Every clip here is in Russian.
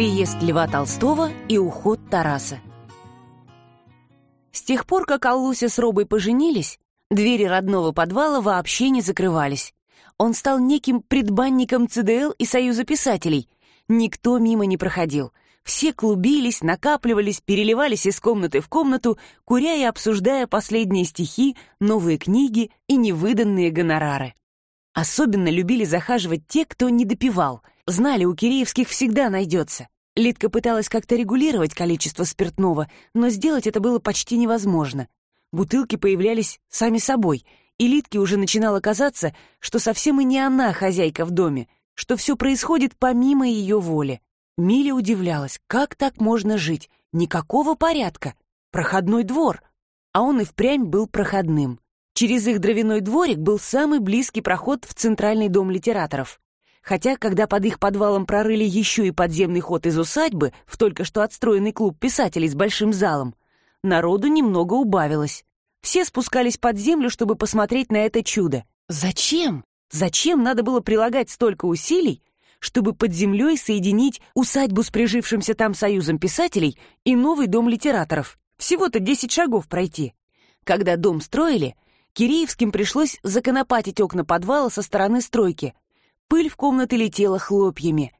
Приезд Льва Толстого и уход Тараса. С тех пор, как Аллуся с Робой поженились, двери родного подвала вообще не закрывались. Он стал неким предбанником ЦДЛ и Союза писателей. Никто мимо не проходил. Все клубились, накапливались, переливались из комнаты в комнату, куря и обсуждая последние стихи, новые книги и невыданные гонорары. Особенно любили захаживать те, кто не допивал — Знали, у Киреевских всегда найдется. Лидка пыталась как-то регулировать количество спиртного, но сделать это было почти невозможно. Бутылки появлялись сами собой, и Лидке уже начинало казаться, что совсем и не она хозяйка в доме, что все происходит помимо ее воли. Миля удивлялась, как так можно жить? Никакого порядка. Проходной двор. А он и впрямь был проходным. Через их дровяной дворик был самый близкий проход в центральный дом литераторов. Хотя, когда под их подвалом прорыли еще и подземный ход из усадьбы в только что отстроенный клуб писателей с большим залом, народу немного убавилось. Все спускались под землю, чтобы посмотреть на это чудо. Зачем? Зачем надо было прилагать столько усилий, чтобы под землей соединить усадьбу с прижившимся там союзом писателей и новый дом литераторов? Всего-то десять шагов пройти. Когда дом строили, Киреевским пришлось законопатить окна подвала со стороны стройки, Пыль в комнаты летела хлопьями.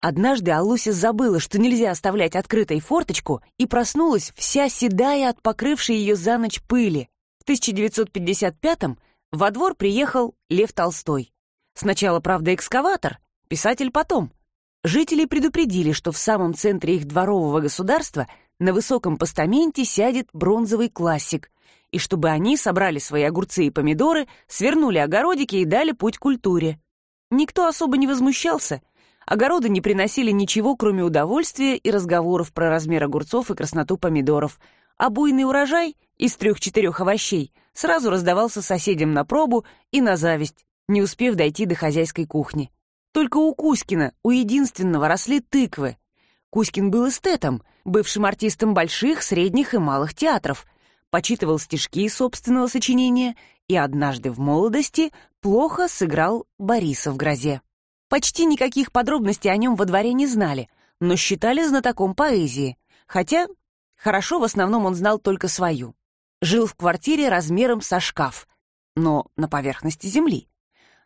Однажды Алуся забыла, что нельзя оставлять открытой форточку, и проснулась, вся седая от покрывшей ее за ночь пыли. В 1955-м во двор приехал Лев Толстой. Сначала, правда, экскаватор, писатель потом. Жители предупредили, что в самом центре их дворового государства на высоком постаменте сядет бронзовый классик, и чтобы они собрали свои огурцы и помидоры, свернули огородики и дали путь культуре. Никто особо не возмущался. Огороды не приносили ничего, кроме удовольствия и разговоров про размер огурцов и красноту помидоров. А буйный урожай из трех-четырех овощей сразу раздавался соседям на пробу и на зависть, не успев дойти до хозяйской кухни. Только у Кузькина, у единственного, росли тыквы. Кузькин был эстетом, бывшим артистом больших, средних и малых театров, почитывал стишки собственного сочинения и однажды в молодости плохо сыграл Бориса в грозе. Почти никаких подробностей о нем во дворе не знали, но считали знатоком поэзии, хотя хорошо в основном он знал только свою. Жил в квартире размером со шкаф, но на поверхности земли.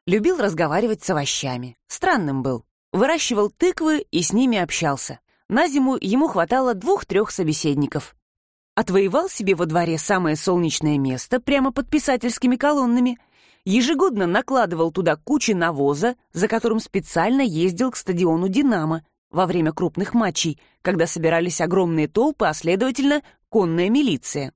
Любил разговаривать с овощами, странным был. Выращивал тыквы и с ними общался. На зиму ему хватало двух-трех собеседников. Отвоевал себе во дворе самое солнечное место прямо под писательскими колоннами — ежегодно накладывал туда кучи навоза, за которым специально ездил к стадиону «Динамо» во время крупных матчей, когда собирались огромные толпы, а следовательно, конная милиция.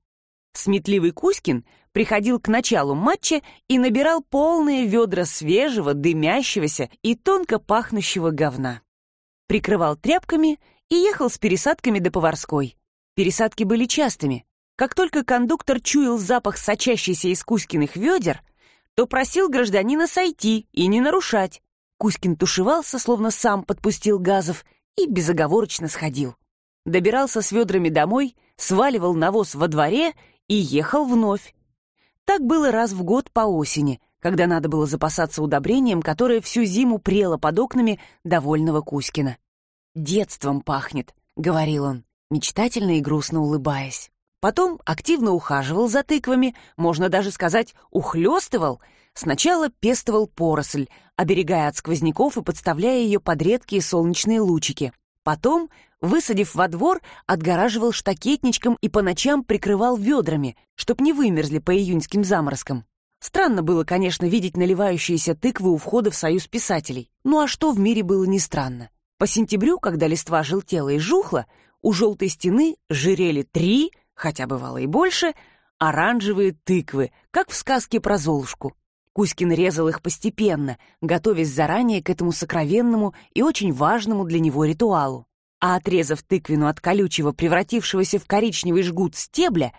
Сметливый Кузькин приходил к началу матча и набирал полные ведра свежего, дымящегося и тонко пахнущего говна. Прикрывал тряпками и ехал с пересадками до Поварской. Пересадки были частыми. Как только кондуктор чуял запах сочащийся из Кузькиных ведер, то просил гражданина сойти и не нарушать. Кузькин тушевался, словно сам подпустил газов, и безоговорочно сходил. Добирался с ведрами домой, сваливал навоз во дворе и ехал вновь. Так было раз в год по осени, когда надо было запасаться удобрением, которое всю зиму прело под окнами довольного Кузькина. «Детством пахнет», — говорил он, мечтательно и грустно улыбаясь. Потом активно ухаживал за тыквами, можно даже сказать, ухлёстывал. Сначала пестовал поросль, оберегая от сквозняков и подставляя ее под редкие солнечные лучики. Потом, высадив во двор, отгораживал штакетничком и по ночам прикрывал ведрами, чтоб не вымерзли по июньским заморозкам. Странно было, конечно, видеть наливающиеся тыквы у входа в союз писателей. Ну а что в мире было не странно? По сентябрю, когда листва желтела и жухла, у желтой стены жирели три, хотя бывало и больше, оранжевые тыквы, как в сказке про Золушку. Кузькин резал их постепенно, готовясь заранее к этому сокровенному и очень важному для него ритуалу. А отрезав тыквину от колючего, превратившегося в коричневый жгут стебля,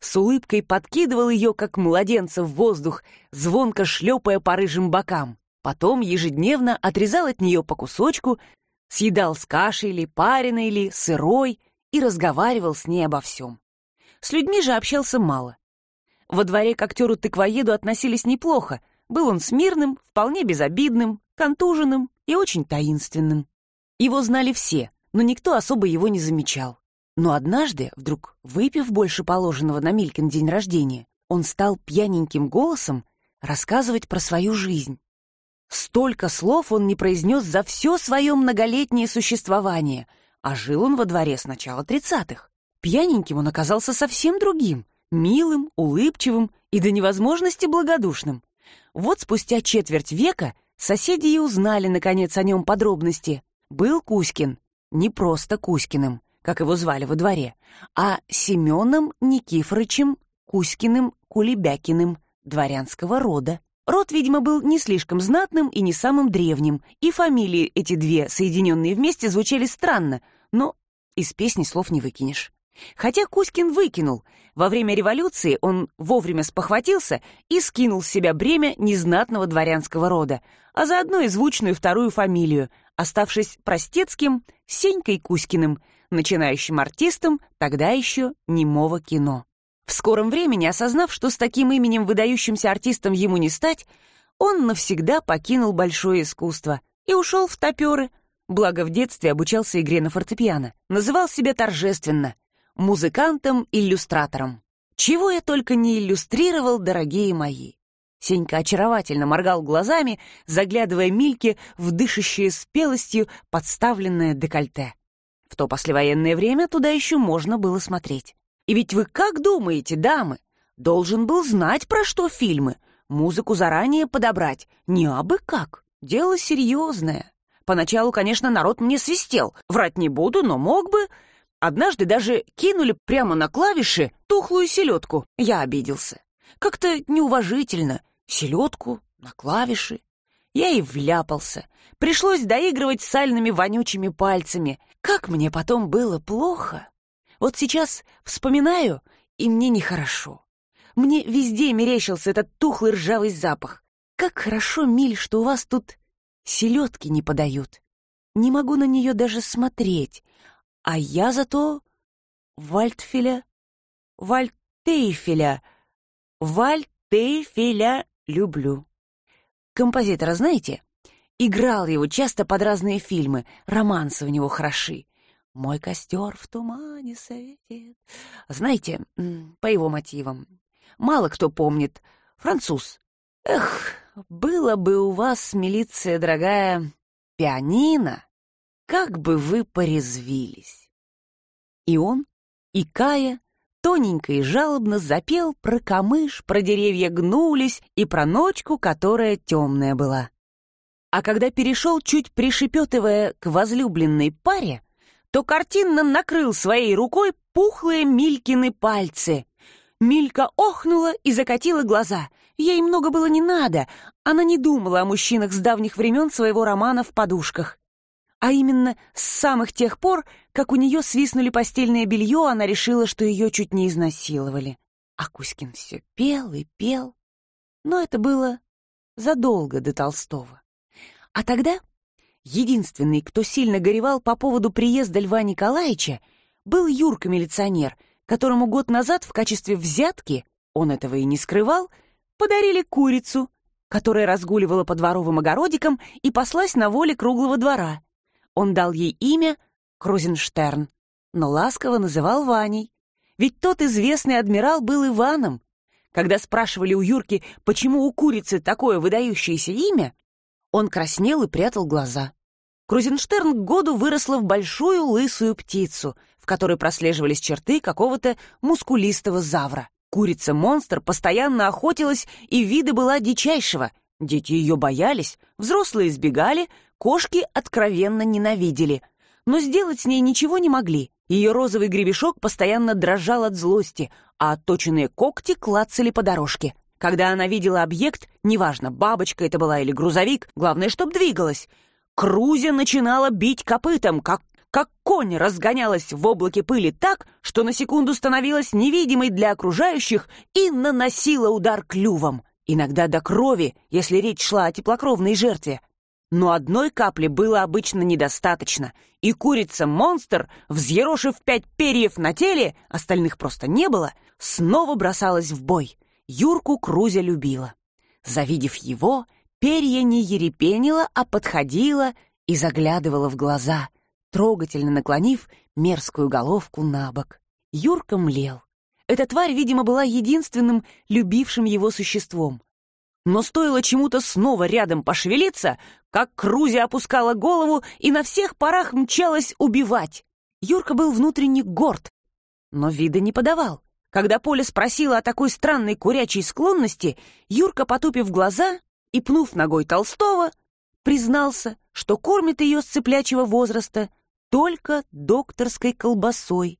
с улыбкой подкидывал ее, как младенца, в воздух, звонко шлепая по рыжим бокам. Потом ежедневно отрезал от нее по кусочку, съедал с кашей или пареной или сырой и разговаривал с ней обо всем. С людьми же общался мало. Во дворе к актеру-тыквоеду относились неплохо. Был он смирным, вполне безобидным, контуженным и очень таинственным. Его знали все, но никто особо его не замечал. Но однажды, вдруг выпив больше положенного на Милькин день рождения, он стал пьяненьким голосом рассказывать про свою жизнь. Столько слов он не произнес за все свое многолетнее существование, а жил он во дворе с начала тридцатых. Пьяненьким он оказался совсем другим, милым, улыбчивым и до невозможности благодушным. Вот спустя четверть века соседи и узнали, наконец, о нем подробности. Был Кузькин не просто Кузькиным, как его звали во дворе, а Семеном Никифорычем Кузькиным Кулебякиным дворянского рода. Род, видимо, был не слишком знатным и не самым древним, и фамилии эти две, соединенные вместе, звучали странно, но из песни слов не выкинешь. Хотя Кузькин выкинул. Во время революции он вовремя спохватился и скинул с себя бремя незнатного дворянского рода, а заодно и звучную вторую фамилию, оставшись простецким Сенькой Кузькиным, начинающим артистом тогда еще немого кино. В скором времени, осознав, что с таким именем выдающимся артистом ему не стать, он навсегда покинул большое искусство и ушел в топеры, благо в детстве обучался игре на фортепиано, называл себя торжественно музыкантом-иллюстратором. Чего я только не иллюстрировал, дорогие мои. Сенька очаровательно моргал глазами, заглядывая Мильке в дышащее спелостью подставленное декольте. В то послевоенное время туда еще можно было смотреть. И ведь вы как думаете, дамы? Должен был знать, про что фильмы. Музыку заранее подобрать. Не абы как. Дело серьезное. Поначалу, конечно, народ мне свистел. Врать не буду, но мог бы. Однажды даже кинули прямо на клавиши тухлую селедку. Я обиделся. Как-то неуважительно. Селедку на клавиши. Я и вляпался. Пришлось доигрывать сальными вонючими пальцами. Как мне потом было плохо. Вот сейчас вспоминаю, и мне нехорошо. Мне везде мерещился этот тухлый ржавый запах. Как хорошо, Миль, что у вас тут селедки не подают. Не могу на нее даже смотреть. А я зато Вальтфеля, Вальтейфеля, Вальтейфеля люблю. Композитора знаете? Играл его часто под разные фильмы, романсы у него хороши. Мой костер в тумане светит. Знаете, по его мотивам. Мало кто помнит. Француз. Эх, было бы у вас, милиция дорогая, пианино, как бы вы порезвились. И он, и Кая, тоненько и жалобно запел про камыш, про деревья гнулись и про ночку, которая темная была. А когда перешел, чуть пришепетывая к возлюбленной паре, то картинно накрыл своей рукой пухлые Милькины пальцы. Милька охнула и закатила глаза. Ей много было не надо. Она не думала о мужчинах с давних времен своего романа в подушках. А именно с самых тех пор, как у нее свистнули постельное белье, она решила, что ее чуть не изнасиловали. А Кузькин все пел и пел. Но это было задолго до Толстого. А тогда Единственный, кто сильно горевал по поводу приезда Льва Николаевича, был Юрка-милиционер, которому год назад в качестве взятки, он этого и не скрывал, подарили курицу, которая разгуливала по дворовым огородикам и паслась на воле круглого двора. Он дал ей имя Крузенштерн, но ласково называл Ваней. Ведь тот известный адмирал был Иваном. Когда спрашивали у Юрки, почему у курицы такое выдающееся имя, он краснел и прятал глаза. Крузенштерн к году выросла в большую лысую птицу, в которой прослеживались черты какого-то мускулистого завра. Курица-монстр постоянно охотилась и вида была дичайшего. Дети ее боялись, взрослые избегали, кошки откровенно ненавидели. Но сделать с ней ничего не могли. Ее розовый гребешок постоянно дрожал от злости, а отточенные когти клацали по дорожке. Когда она видела объект, неважно, бабочка это была или грузовик, главное, чтоб двигалась, Крузя начинала бить копытом, как, как конь разгонялась в облаке пыли так, что на секунду становилась невидимой для окружающих и наносила удар клювом, иногда до крови, если речь шла о теплокровной жертве. Но одной капли было обычно недостаточно, и курица-монстр, взъерошив пять перьев на теле, остальных просто не было, снова бросалась в бой. Юрку Крузя любила. Завидев его, перья не ерепенила, а подходила и заглядывала в глаза. трогательно наклонив мерзкую головку на бок. Юрка млел. Эта тварь, видимо, была единственным любившим его существом. Но стоило чему-то снова рядом пошевелиться, как Крузи опускала голову и на всех парах мчалась убивать. Юрка был внутренне горд, но вида не подавал. Когда Поля спросила о такой странной курячей склонности, Юрка, потупив глаза и пнув ногой Толстого, признался, что кормит ее с цыплячьего возраста только докторской колбасой.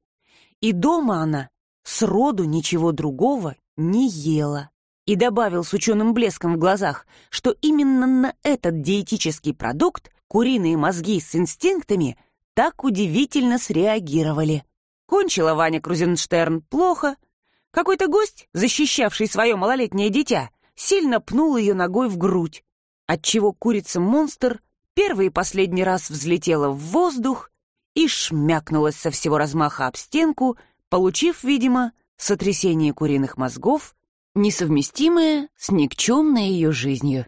И дома она сроду ничего другого не ела. И добавил с ученым блеском в глазах, что именно на этот диетический продукт куриные мозги с инстинктами так удивительно среагировали. Кончила Ваня Крузенштерн плохо. Какой-то гость, защищавший свое малолетнее дитя, сильно пнул ее ногой в грудь, отчего курица-монстр первый и последний раз взлетела в воздух и шмякнулась со всего размаха об стенку, получив, видимо, сотрясение куриных мозгов, несовместимое с никчемной ее жизнью.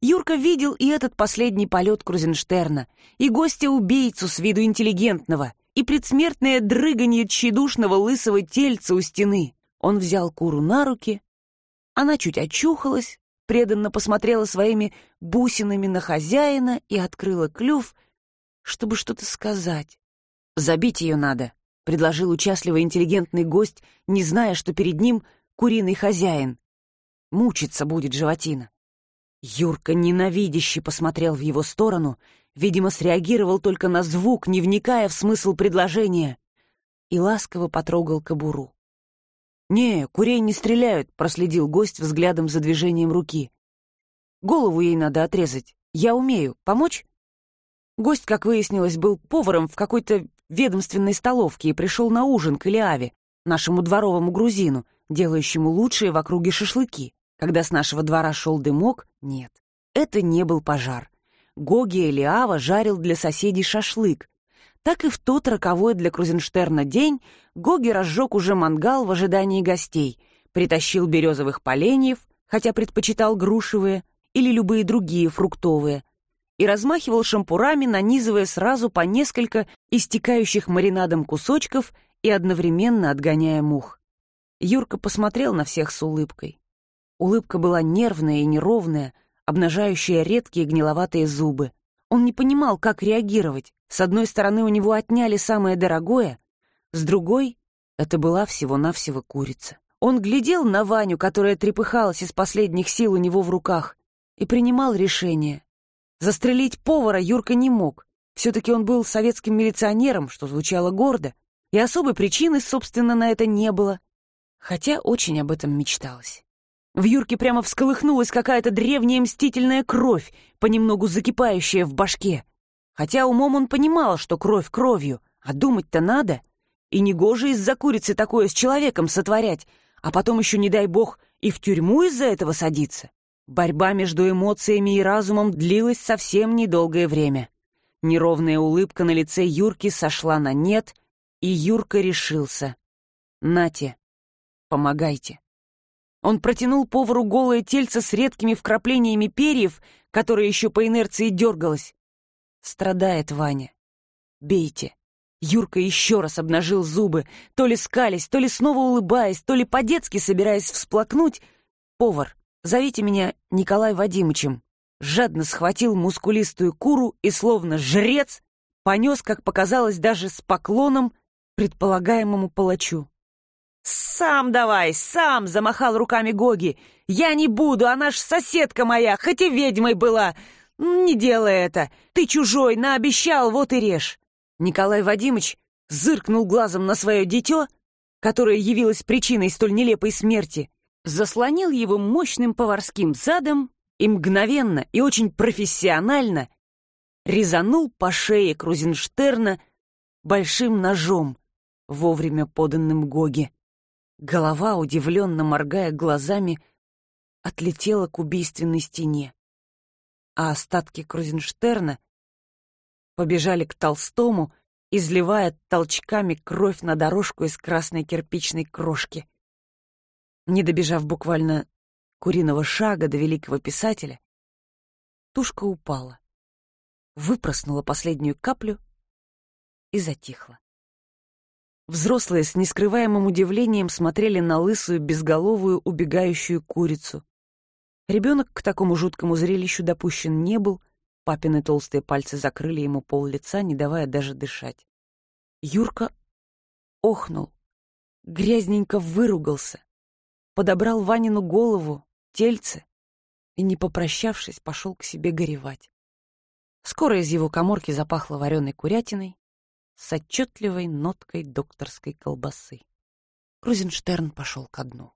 Юрка видел и этот последний полет Крузенштерна, и гостя-убийцу с виду интеллигентного, и предсмертное дрыганье тщедушного лысого тельца у стены. Он взял куру на руки, она чуть очухалась, преданно посмотрела своими бусинами на хозяина и открыла клюв, чтобы что-то сказать. «Забить ее надо», — предложил участливый интеллигентный гость, не зная, что перед ним куриный хозяин. Мучиться будет животина. Юрка ненавидяще посмотрел в его сторону — видимо, среагировал только на звук, не вникая в смысл предложения, и ласково потрогал кобуру. «Не, курей не стреляют», — проследил гость взглядом за движением руки. «Голову ей надо отрезать. Я умею. Помочь?» Гость, как выяснилось, был поваром в какой-то ведомственной столовке и пришел на ужин к Илиаве, нашему дворовому грузину, делающему лучшие в округе шашлыки. Когда с нашего двора шел дымок, нет, это не был пожар. Гоги Элиава жарил для соседей шашлык. Так и в тот роковой для Крузенштерна день Гоги разжег уже мангал в ожидании гостей, притащил березовых поленьев, хотя предпочитал грушевые или любые другие фруктовые, и размахивал шампурами, нанизывая сразу по несколько истекающих маринадом кусочков и одновременно отгоняя мух. Юрка посмотрел на всех с улыбкой. Улыбка была нервная и неровная, обнажающая редкие гниловатые зубы. Он не понимал, как реагировать. С одной стороны, у него отняли самое дорогое, с другой — это была всего-навсего курица. Он глядел на Ваню, которая трепыхалась из последних сил у него в руках, и принимал решение. Застрелить повара Юрка не мог. Все-таки он был советским милиционером, что звучало гордо, и особой причины, собственно, на это не было. Хотя очень об этом мечталось. В Юрке прямо всколыхнулась какая-то древняя мстительная кровь, понемногу закипающая в башке. Хотя умом он понимал, что кровь кровью, а думать-то надо. И негоже из-за курицы такое с человеком сотворять, а потом еще, не дай бог, и в тюрьму из-за этого садиться. Борьба между эмоциями и разумом длилась совсем недолгое время. Неровная улыбка на лице Юрки сошла на нет, и Юрка решился. «Нате, помогайте». Он протянул повару голое тельце с редкими вкраплениями перьев, которое еще по инерции дергалось. Страдает Ваня. Бейте. Юрка еще раз обнажил зубы, то ли скались, то ли снова улыбаясь, то ли по-детски собираясь всплакнуть. «Повар, зовите меня Николай Вадимычем». Жадно схватил мускулистую куру и, словно жрец, понес, как показалось, даже с поклоном предполагаемому палачу. «Сам давай, сам!» — замахал руками Гоги. «Я не буду, она ж соседка моя, хоть и ведьмой была. Не делай это, ты чужой, наобещал, вот и режь». Николай Вадимович зыркнул глазом на свое дитё, которое явилось причиной столь нелепой смерти, заслонил его мощным поварским задом и мгновенно и очень профессионально резанул по шее Крузенштерна большим ножом, вовремя поданным Гоги. Голова, удивленно моргая глазами, отлетела к убийственной стене. А остатки Крузенштерна побежали к Толстому, изливая толчками кровь на дорожку из красной кирпичной крошки. Не добежав буквально куриного шага до великого писателя, тушка упала, выпроснула последнюю каплю и затихла. Взрослые с нескрываемым удивлением смотрели на лысую, безголовую, убегающую курицу. Ребенок к такому жуткому зрелищу допущен не был, папины толстые пальцы закрыли ему пол лица, не давая даже дышать. Юрка охнул, грязненько выругался, подобрал Ванину голову, тельце и, не попрощавшись, пошел к себе горевать. Скоро из его коморки запахло вареной курятиной, с отчетливой ноткой докторской колбасы. Крузенштерн пошел ко дну.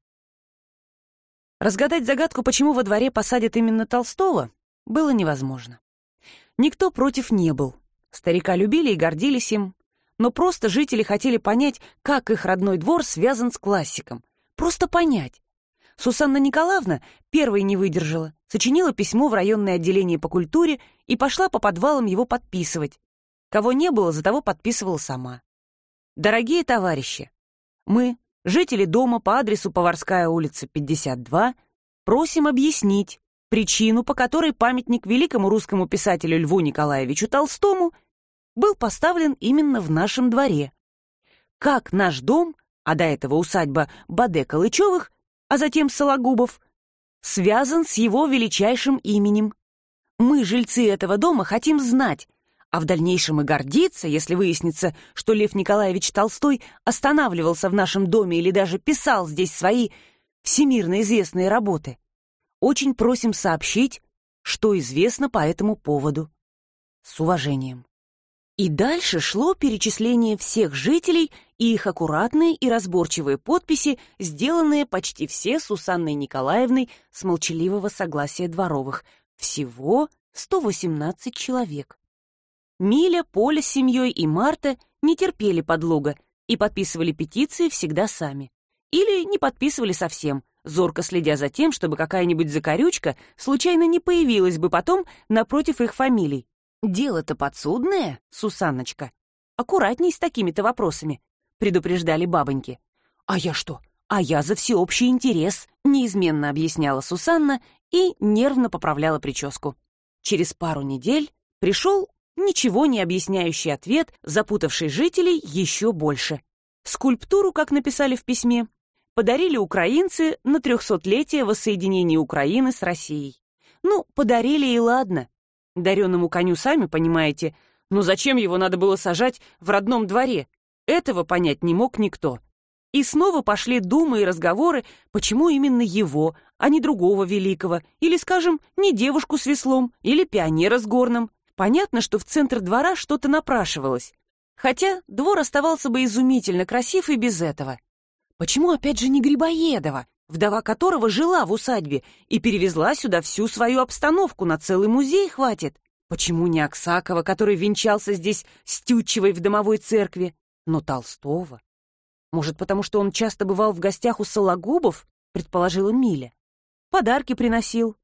Разгадать загадку, почему во дворе посадят именно Толстого, было невозможно. Никто против не был. Старика любили и гордились им, но просто жители хотели понять, как их родной двор связан с классиком. Просто понять. Сусанна Николаевна первой не выдержала, сочинила письмо в районное отделение по культуре и пошла по подвалам его подписывать, Кого не было, за того подписывала сама. Дорогие товарищи, мы, жители дома по адресу Поварская улица, 52, просим объяснить причину, по которой памятник великому русскому писателю Льву Николаевичу Толстому был поставлен именно в нашем дворе. Как наш дом, а до этого усадьба Баде Калычевых, а затем Сологубов, связан с его величайшим именем. Мы, жильцы этого дома, хотим знать, а в дальнейшем и гордиться, если выяснится, что Лев Николаевич Толстой останавливался в нашем доме или даже писал здесь свои всемирно известные работы. Очень просим сообщить, что известно по этому поводу. С уважением. И дальше шло перечисление всех жителей и их аккуратные и разборчивые подписи, сделанные почти все Сусанной Николаевной с молчаливого согласия дворовых. Всего 118 человек. Миля, Поля с семьей и Марта не терпели подлога и подписывали петиции всегда сами. Или не подписывали совсем, зорко следя за тем, чтобы какая-нибудь закорючка случайно не появилась бы потом напротив их фамилий. «Дело-то подсудное, Сусанночка. Аккуратней с такими-то вопросами», — предупреждали бабоньки. «А я что? А я за всеобщий интерес», — неизменно объясняла Сусанна и нервно поправляла прическу. Через пару недель пришел Ничего не объясняющий ответ, запутавший жителей еще больше. Скульптуру, как написали в письме, подарили украинцы на трехсотлетие воссоединения Украины с Россией. Ну, подарили и ладно. Дареному коню, сами понимаете, но зачем его надо было сажать в родном дворе? Этого понять не мог никто. И снова пошли думы и разговоры, почему именно его, а не другого великого, или, скажем, не девушку с веслом, или пионера с горном. Понятно, что в центр двора что-то напрашивалось. Хотя двор оставался бы изумительно красив и без этого. Почему опять же не Грибоедова, вдова которого жила в усадьбе и перевезла сюда всю свою обстановку, на целый музей хватит? Почему не Аксакова, который венчался здесь с Тютчевой в домовой церкви, но Толстого? Может, потому что он часто бывал в гостях у Сологубов, предположила Миля. Подарки приносил.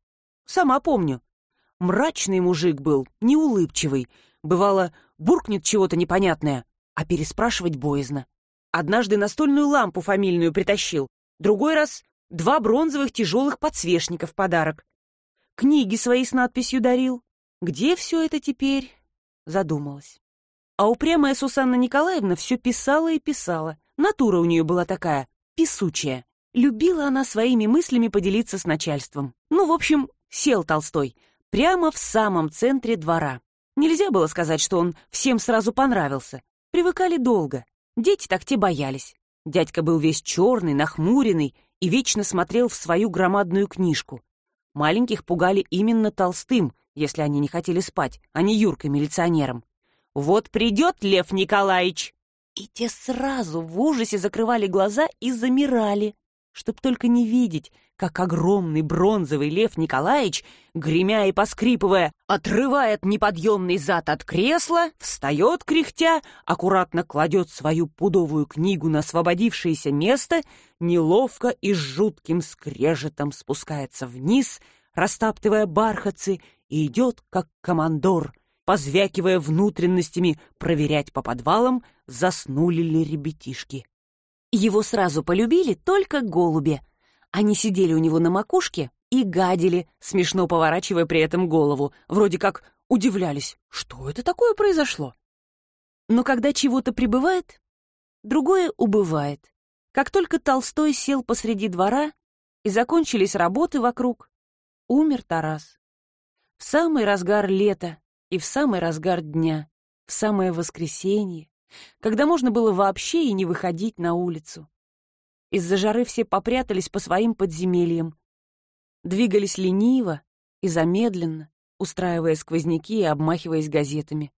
Сама помню, Мрачный мужик был, неулыбчивый. Бывало, буркнет чего-то непонятное, а переспрашивать боязно. Однажды настольную лампу фамильную притащил, другой раз два бронзовых тяжелых подсвечника в подарок. Книги свои с надписью дарил. Где все это теперь? Задумалась. А упрямая Сусанна Николаевна все писала и писала. Натура у нее была такая, писучая. Любила она своими мыслями поделиться с начальством. Ну, в общем, сел Толстой — прямо в самом центре двора. Нельзя было сказать, что он всем сразу понравился. Привыкали долго. Дети так те боялись. Дядька был весь черный, нахмуренный и вечно смотрел в свою громадную книжку. Маленьких пугали именно Толстым, если они не хотели спать, а не Юркой-милиционером. «Вот придет Лев Николаевич!» И те сразу в ужасе закрывали глаза и замирали, чтоб только не видеть, как огромный бронзовый лев Николаевич, гремя и поскрипывая, отрывает неподъемный зад от кресла, встает кряхтя, аккуратно кладет свою пудовую книгу на освободившееся место, неловко и с жутким скрежетом спускается вниз, растаптывая бархатцы, и идет, как командор, позвякивая внутренностями, проверять по подвалам, заснули ли ребятишки. Его сразу полюбили только голуби — они сидели у него на макушке и гадили, смешно поворачивая при этом голову, вроде как удивлялись, что это такое произошло. Но когда чего-то прибывает, другое убывает. Как только Толстой сел посреди двора и закончились работы вокруг, умер Тарас. В самый разгар лета и в самый разгар дня, в самое воскресенье, когда можно было вообще и не выходить на улицу. Из-за жары все попрятались по своим подземельям, двигались лениво и замедленно, устраивая сквозняки и обмахиваясь газетами.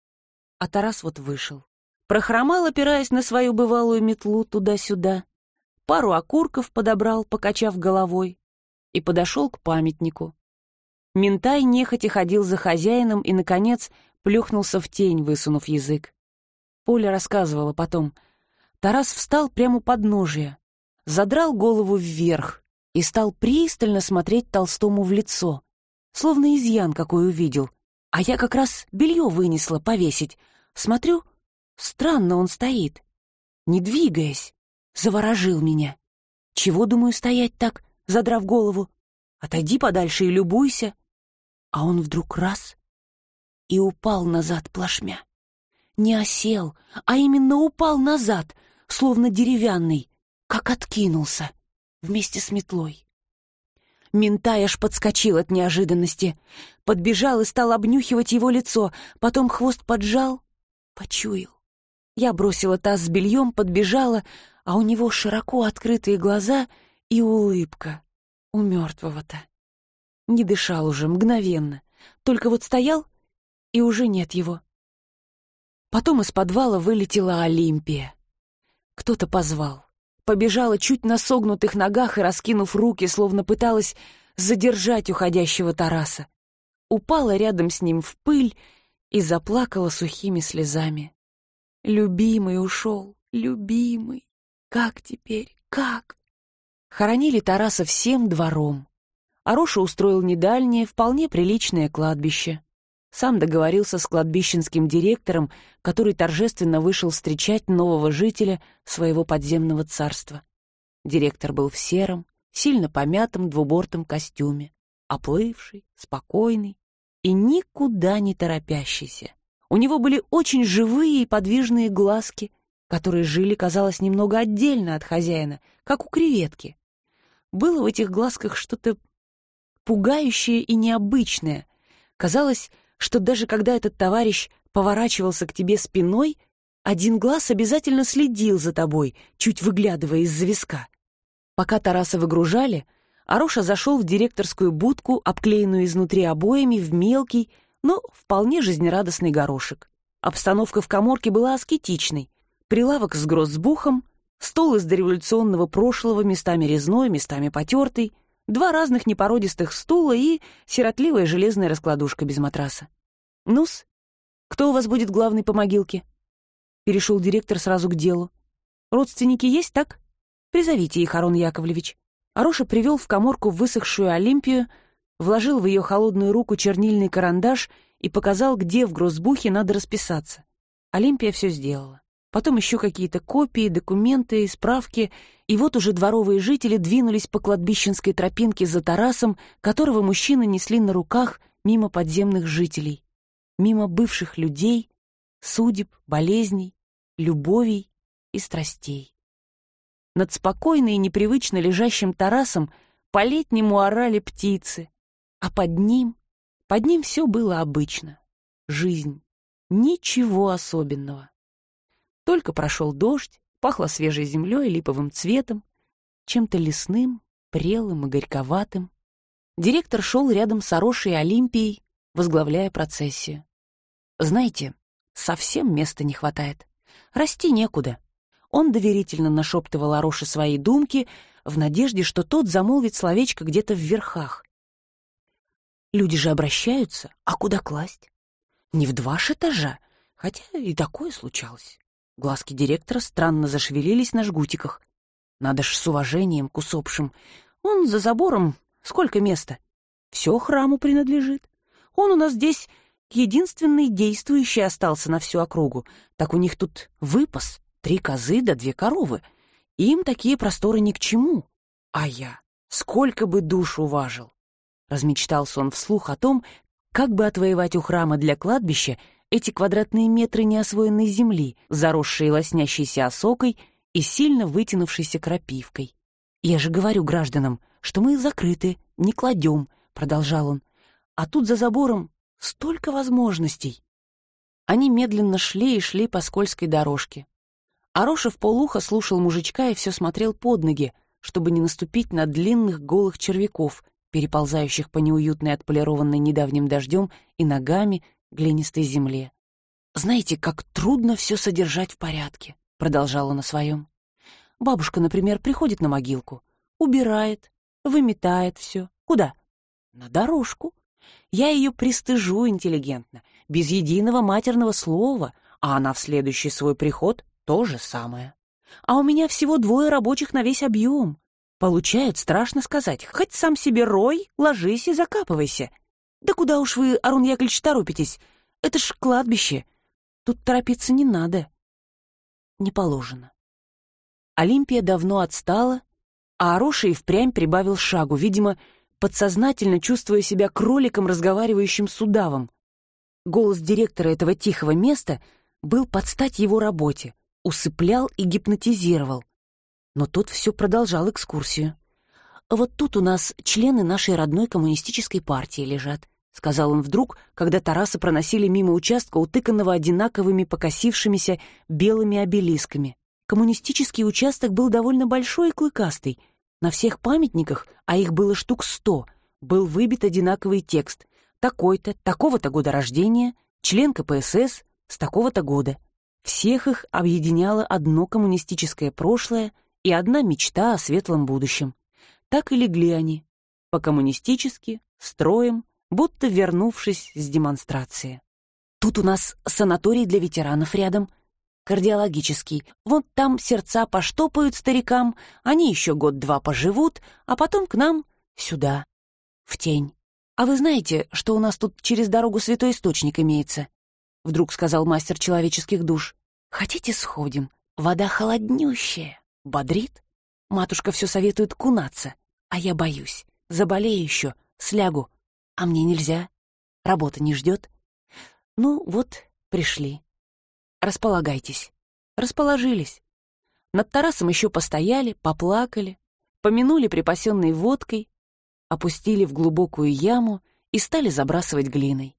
А Тарас вот вышел. Прохромал, опираясь на свою бывалую метлу туда-сюда, пару окурков подобрал, покачав головой, и подошел к памятнику. Ментай нехотя ходил за хозяином и, наконец, плюхнулся в тень, высунув язык. Поля рассказывала потом. Тарас встал прямо у подножия, задрал голову вверх и стал пристально смотреть Толстому в лицо, словно изъян какой увидел. А я как раз белье вынесла повесить. Смотрю, странно он стоит, не двигаясь. Заворожил меня. Чего, думаю, стоять так, задрав голову? Отойди подальше и любуйся. А он вдруг раз и упал назад плашмя. Не осел, а именно упал назад, словно деревянный, как откинулся, вместе с метлой. Ментай аж подскочил от неожиданности, подбежал и стал обнюхивать его лицо, потом хвост поджал, почуял. Я бросила таз с бельем, подбежала, а у него широко открытые глаза и улыбка. У мертвого-то. Не дышал уже мгновенно, только вот стоял, и уже нет его. Потом из подвала вылетела Олимпия. Кто-то позвал побежала чуть на согнутых ногах и, раскинув руки, словно пыталась задержать уходящего Тараса. Упала рядом с ним в пыль и заплакала сухими слезами. Любимый ушел, любимый. Как теперь, как? Хоронили Тараса всем двором. Ароша устроил недальнее, вполне приличное кладбище. Сам договорился с кладбищенским директором, который торжественно вышел встречать нового жителя своего подземного царства. Директор был в сером, сильно помятом двубортом костюме, оплывший, спокойный и никуда не торопящийся. У него были очень живые и подвижные глазки, которые жили, казалось, немного отдельно от хозяина, как у креветки. Было в этих глазках что-то пугающее и необычное. Казалось, что даже когда этот товарищ поворачивался к тебе спиной, один глаз обязательно следил за тобой, чуть выглядывая из-за виска. Пока Тараса выгружали, Ароша зашел в директорскую будку, обклеенную изнутри обоями в мелкий, но вполне жизнерадостный горошек. Обстановка в коморке была аскетичной. Прилавок с гроссбухом, стол из дореволюционного прошлого, местами резной, местами потертый, два разных непородистых стула и сиротливая железная раскладушка без матраса. «Ну-с, кто у вас будет главный по могилке?» Перешел директор сразу к делу. «Родственники есть, так? Призовите их, Арон Яковлевич». Ароша привел в коморку высохшую Олимпию, вложил в ее холодную руку чернильный карандаш и показал, где в гроссбухе надо расписаться. Олимпия все сделала. Потом еще какие-то копии, документы справки, и вот уже дворовые жители двинулись по кладбищенской тропинке за Тарасом, которого мужчины несли на руках мимо подземных жителей, мимо бывших людей, судеб, болезней, любовей и страстей. Над спокойно и непривычно лежащим Тарасом по-летнему орали птицы, а под ним, под ним все было обычно. Жизнь. Ничего особенного. Только прошел дождь, пахло свежей землей, липовым цветом, чем-то лесным, прелым и горьковатым. Директор шел рядом с Орошей Олимпией, возглавляя процессию. Знаете, совсем места не хватает. Расти некуда. Он доверительно нашептывал Ороше свои думки в надежде, что тот замолвит словечко где-то в верхах. Люди же обращаются, а куда класть? Не в два этажа, хотя и такое случалось. Глазки директора странно зашевелились на жгутиках. Надо ж с уважением к усопшим. Он за забором. Сколько места? Все храму принадлежит. Он у нас здесь единственный действующий остался на всю округу. Так у них тут выпас, три козы да две коровы. Им такие просторы ни к чему. А я сколько бы душ уважил. Размечтался он вслух о том, как бы отвоевать у храма для кладбища эти квадратные метры неосвоенной земли, заросшие лоснящейся осокой и сильно вытянувшейся крапивкой. «Я же говорю гражданам, что мы закрыты, не кладем», — продолжал он. «А тут за забором столько возможностей». Они медленно шли и шли по скользкой дорожке. Ароша в полухо слушал мужичка и все смотрел под ноги, чтобы не наступить на длинных голых червяков, переползающих по неуютной отполированной недавним дождем и ногами глинистой земле. «Знаете, как трудно все содержать в порядке», — продолжал он о своем. «Бабушка, например, приходит на могилку, убирает, выметает все. Куда? На дорожку. Я ее пристыжу интеллигентно, без единого матерного слова, а она в следующий свой приход то же самое. А у меня всего двое рабочих на весь объем. Получают, страшно сказать. Хоть сам себе рой, ложись и закапывайся. Да куда уж вы, Арун Яковлевич, торопитесь? Это ж кладбище. Тут торопиться не надо. Не положено. Олимпия давно отстала, а Ароша и впрямь прибавил шагу, видимо, подсознательно чувствуя себя кроликом, разговаривающим с удавом. Голос директора этого тихого места был под стать его работе усыплял и гипнотизировал. Но тот все продолжал экскурсию. «Вот тут у нас члены нашей родной коммунистической партии лежат», — сказал он вдруг, когда Тараса проносили мимо участка, утыканного одинаковыми покосившимися белыми обелисками. Коммунистический участок был довольно большой и клыкастый. На всех памятниках, а их было штук сто, был выбит одинаковый текст. Такой-то, такого-то года рождения, член КПСС, с такого-то года — всех их объединяло одно коммунистическое прошлое и одна мечта о светлом будущем. Так и легли они, по-коммунистически, строем, будто вернувшись с демонстрации. Тут у нас санаторий для ветеранов рядом, кардиологический. Вот там сердца поштопают старикам, они еще год-два поживут, а потом к нам сюда, в тень. А вы знаете, что у нас тут через дорогу святой источник имеется? — вдруг сказал мастер человеческих душ. «Хотите, сходим? Вода холоднющая. Бодрит? Матушка все советует кунаться, а я боюсь. Заболею еще, слягу. А мне нельзя. Работа не ждет. Ну, вот, пришли. Располагайтесь. Расположились. Над Тарасом еще постояли, поплакали, помянули припасенной водкой, опустили в глубокую яму и стали забрасывать глиной.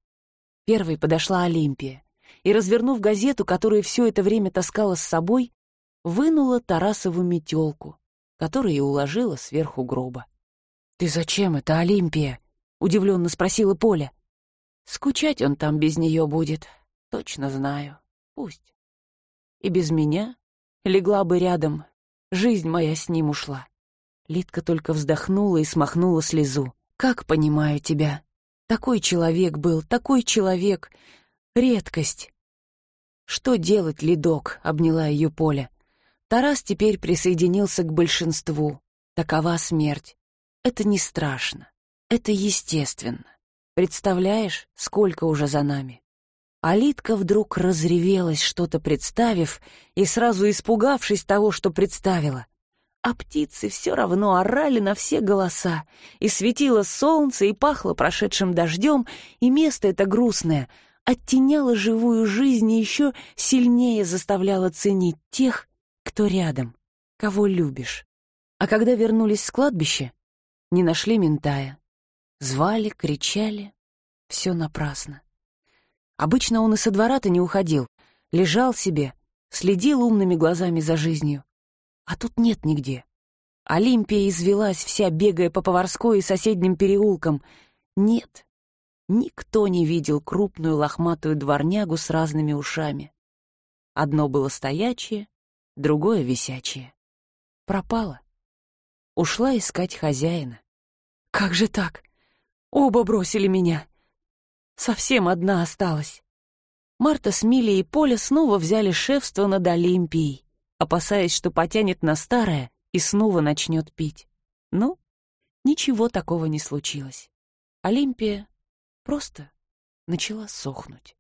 Первой подошла Олимпия и, развернув газету, которую все это время таскала с собой, вынула Тарасову метелку, которую и уложила сверху гроба. «Ты зачем это, Олимпия?» — удивленно спросила Поля. «Скучать он там без нее будет, точно знаю. Пусть. И без меня легла бы рядом, жизнь моя с ним ушла». Литка только вздохнула и смахнула слезу. «Как понимаю тебя?» Такой человек был, такой человек. Редкость. Что делать, Ледок? обняла ее Поля. Тарас теперь присоединился к большинству. Такова смерть. Это не страшно. Это естественно. Представляешь, сколько уже за нами? Алитка вдруг разревелась, что-то представив, и сразу испугавшись того, что представила а птицы все равно орали на все голоса, и светило солнце, и пахло прошедшим дождем, и место это грустное оттеняло живую жизнь и еще сильнее заставляло ценить тех, кто рядом, кого любишь. А когда вернулись с кладбища, не нашли ментая. Звали, кричали, все напрасно. Обычно он и со двора-то не уходил, лежал себе, следил умными глазами за жизнью. А тут нет нигде. Олимпия извелась вся, бегая по Поварской и соседним переулкам. Нет, никто не видел крупную лохматую дворнягу с разными ушами. Одно было стоячее, другое — висячее. Пропала. Ушла искать хозяина. Как же так? Оба бросили меня. Совсем одна осталась. Марта с Милей и Поля снова взяли шефство над Олимпией опасаясь, что потянет на старое и снова начнет пить. Но ничего такого не случилось. Олимпия просто начала сохнуть.